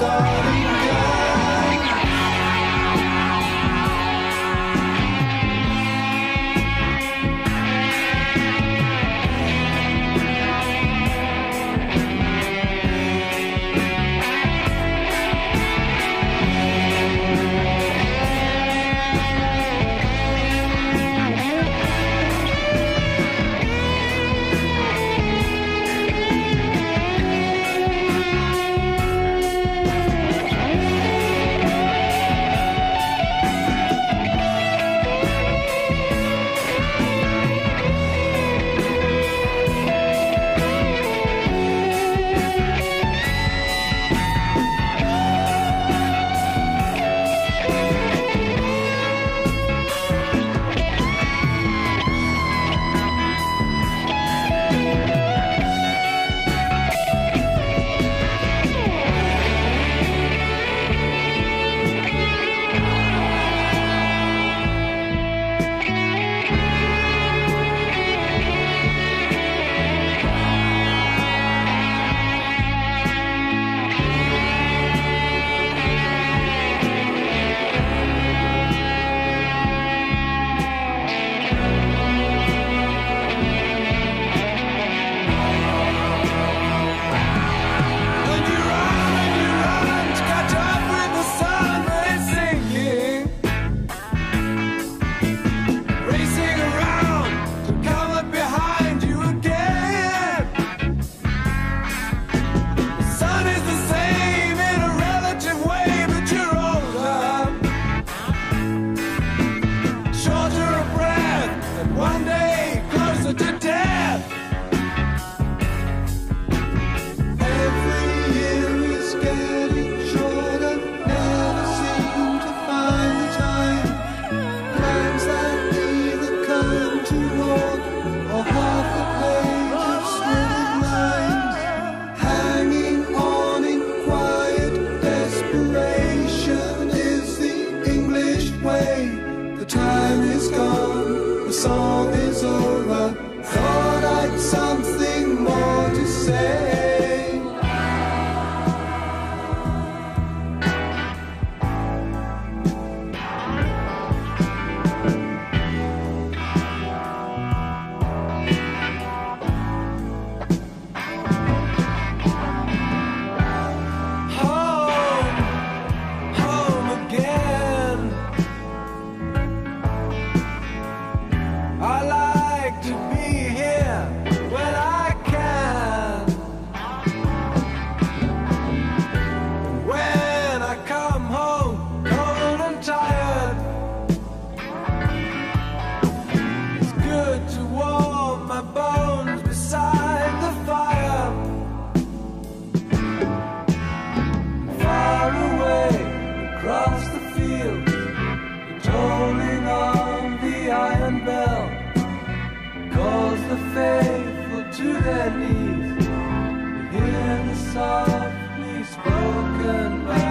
starting their knees. Hear the softly spoken vow.